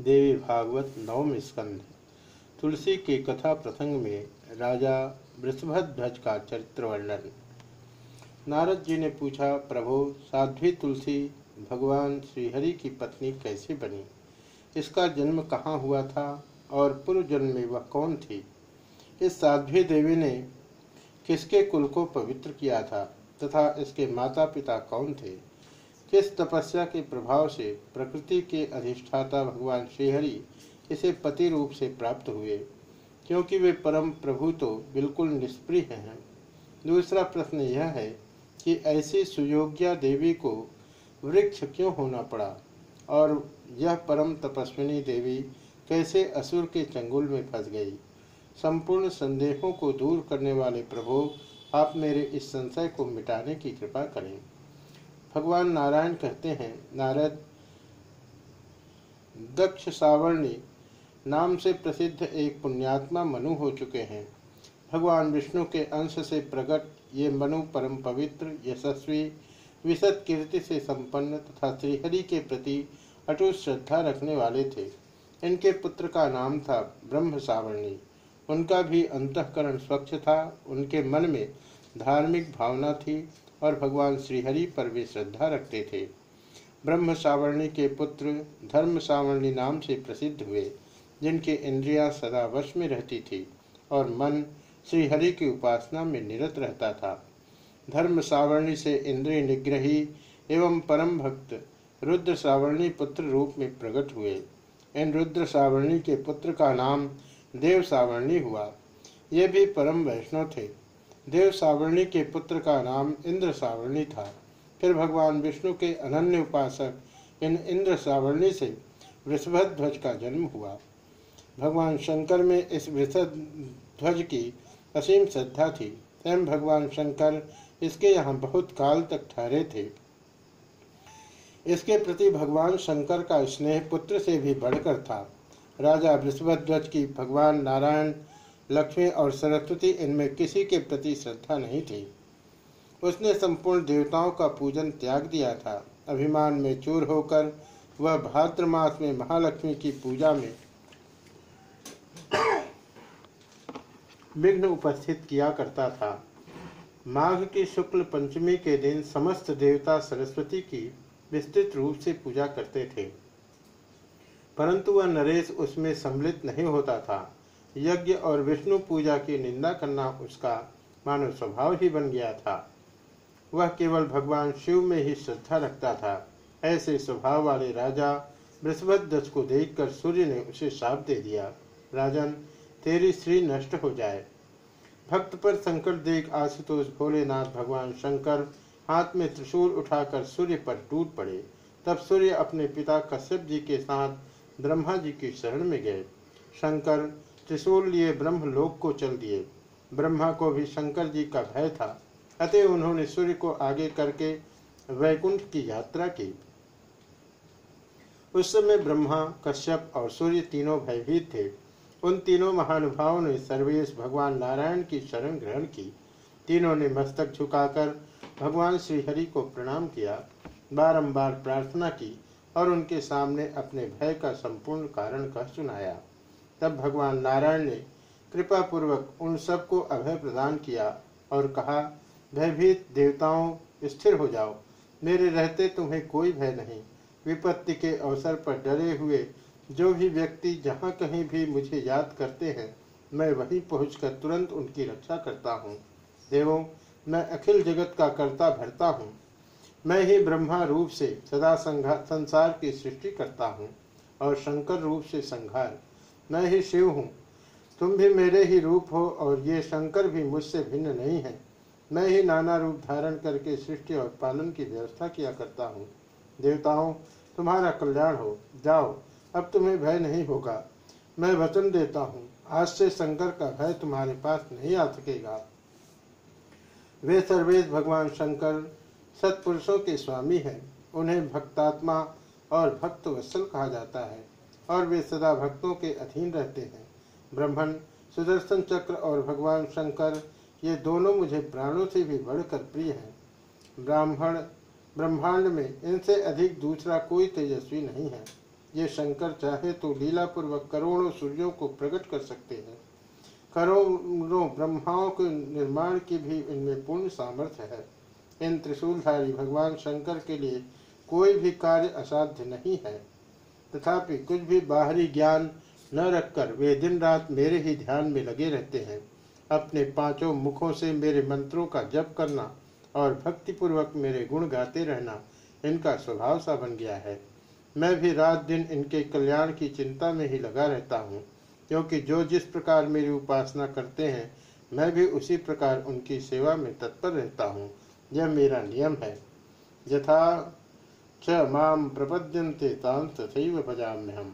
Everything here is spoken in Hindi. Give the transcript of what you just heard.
देवी भागवत नवम स्कंध तुलसी की कथा प्रसंग में राजा वृषभध्वज का चरित्र वर्णन। नारद जी ने पूछा, प्रभु, साध्वी तुलसी भगवान श्रीहरि की पत्नी कैसे बनी? इसका जन्म कहाँ हुआ था और पूर्व जन्म में वह कौन थी? इस साध्वी देवी ने किसके कुल को पवित्र किया था तथा इसके माता पिता कौन थे? किस तपस्या के प्रभाव से प्रकृति के अधिष्ठाता भगवान श्रीहरि इसे पति रूप से प्राप्त हुए? क्योंकि वे परम प्रभु तो बिल्कुल निष्प्रिय हैं। दूसरा प्रश्न यह है कि ऐसी सुयोग्या देवी को वृक्ष क्यों होना पड़ा? और यह परम तपस्विनी देवी कैसे असुर के चंगुल में फंस गई? संपूर्ण संदेहों को दूर करने वाले प्रभु, आप मेरे इस संशय को मिटाने की कृपा करें। भगवान नारायण कहते हैं, नारद, दक्ष सावर्णी नाम से प्रसिद्ध एक पुण्यात्मा मनु हो चुके हैं। भगवान विष्णु के अंश से प्रकट ये मनु परम पवित्र, यशस्वी, विशद कीर्ति से संपन्न तथा श्रीहरि के प्रति अटूट श्रद्धा रखने वाले थे। इनके पुत्र का नाम था ब्रह्म सावर्णी। उनका भी अंतकरण स्वच्छ था, उनके मन में धार्मिक भावना थी और भगवान श्रीहरि पर वे श्रद्धा रखते थे। ब्रह्म सावर्णी के पुत्र धर्म सावर्णी नाम से प्रसिद्ध हुए, जिनके इंद्रियाँ सदा वश में रहती थी और मन श्रीहरि की उपासना में निरत रहता था। धर्म सावर्णी से इंद्रिय निग्रही एवं परम भक्त रुद्र सावर्णी पुत्र रूप में प्रकट हुए। इन रुद्र सावर्णी के पुत्र का नाम देव सावर्णी हुआ। ये भी परम वैष्णव थे। देव सावर्णी के पुत्र का नाम इंद्र सावर्णी था। फिर भगवान विष्णु के अनन्य उपासक इन इंद्र सावर्णी से वृषभध्वज का जन्म हुआ। भगवान शंकर में इस वृषध्वज की असीम श्रद्धा थी। स्वयं भगवान शंकर इसके यहाँ बहुत काल तक ठहरे थे। इसके प्रति भगवान शंकर का स्नेह पुत्र से भी बढ़कर था। राजा वृषभध्वज की भगवान नारायण लक्ष्मी और सरस्वती इनमें किसी के प्रति श्रद्धा नहीं थी। उसने संपूर्ण देवताओं का पूजन त्याग दिया था। अभिमान में चूर होकर वह भाद्र मास में महालक्ष्मी की पूजा में विघ्न उपस्थित किया करता था। माघ की शुक्ल पंचमी के दिन समस्त देवता सरस्वती की विस्तृत रूप से पूजा करते थे। परंतु वह नरेश उसमें सम्मिलित नहीं होता था। यज्ञ और विष्णु पूजा की निंदा करना उसका मानव स्वभाव ही बन गया था। वह केवल भगवान शिव में ही श्रद्धा रखता था। ऐसे स्वभाव वाले राजा बृहस्पति को देखकर सूर्य ने उसे साप दे दिया। राजन, तेरी श्री नष्ट हो जाए। भक्त पर संकट देख आशुतोष भोलेनाथ भगवान शंकर हाथ में त्रिशूल उठाकर सूर्य पर टूट पड़े। तब सूर्य अपने पिता कश्यप जी के साथ ब्रह्मा जी की शरण में गए। शंकर त्रिशूल लिए ब्रह्मलोक को चल दिए। ब्रह्मा को भी शंकर जी का भय था, अतः उन्होंने सूर्य को आगे करके वैकुंठ की यात्रा की। उस समय ब्रह्मा, कश्यप और सूर्य तीनों भयभीत थे। उन तीनों महानुभावों ने सर्वेश भगवान नारायण की शरण ग्रहण की। तीनों ने मस्तक झुकाकर भगवान श्रीहरि को प्रणाम किया, बारंबार प्रार्थना की और उनके सामने अपने भय का संपूर्ण कारण कह सुनाया। तब भगवान नारायण ने कृपा पूर्वक उन सबको अभय प्रदान किया और कहा, भयभीत देवताओं, स्थिर हो जाओ। मेरे रहते तुम्हें कोई भय नहीं। विपत्ति के अवसर पर डरे हुए जो भी व्यक्ति जहाँ कहीं भी मुझे याद करते हैं, मैं वहीं पहुंचकर तुरंत उनकी रक्षा करता हूँ। देवों, मैं अखिल जगत का कर्ता भरता हूँ। मैं ही ब्रह्मा रूप से सदा संसार की सृष्टि करता हूँ और शंकर रूप से संहार मैं ही शिव हूँ। तुम भी मेरे ही रूप हो और ये शंकर भी मुझसे भिन्न नहीं है। मैं ही नाना रूप धारण करके सृष्टि और पालन की व्यवस्था किया करता हूँ। देवताओं, तुम्हारा कल्याण हो। जाओ, अब तुम्हें भय नहीं होगा। मैं वचन देता हूँ, आज से शंकर का भय तुम्हारे पास नहीं आ सकेगा। वे सर्वेश भगवान शंकर सत्पुरुषों के स्वामी हैं। उन्हें भक्तात्मा और भक्त वत्सल कहा जाता है। और वे सदा भक्तों के अधीन रहते हैं। ब्रह्मण सुदर्शन चक्र और भगवान शंकर, ये दोनों मुझे प्राणों से भी बढ़कर प्रिय हैं। ब्राह्मण, ब्रह्मांड में इनसे अधिक दूसरा कोई तेजस्वी नहीं है। ये शंकर चाहे तो लीलापूर्वक करोड़ों सूर्यों को प्रकट कर सकते हैं। करोड़ों ब्रह्माओं के निर्माण की भी इनमें पूर्ण सामर्थ्य है। इन त्रिशूलधारी भगवान शंकर के लिए कोई भी कार्य असाध्य नहीं है। तथापि कुछ भी बाहरी ज्ञान न रखकर वे दिन रात मेरे ही ध्यान में लगे रहते हैं। अपने पाँचों मुखों से मेरे मंत्रों का जप करना और भक्तिपूर्वक मेरे गुण गाते रहना इनका स्वभाव सा बन गया है। मैं भी रात दिन इनके कल्याण की चिंता में ही लगा रहता हूँ, क्योंकि जो जिस प्रकार मेरी उपासना करते हैं, मैं भी उसी प्रकार उनकी सेवा में तत्पर रहता हूँ। यह मेरा नियम है। यथा च माम प्रपद्यन्ते तां तथैव भजाम्यहम्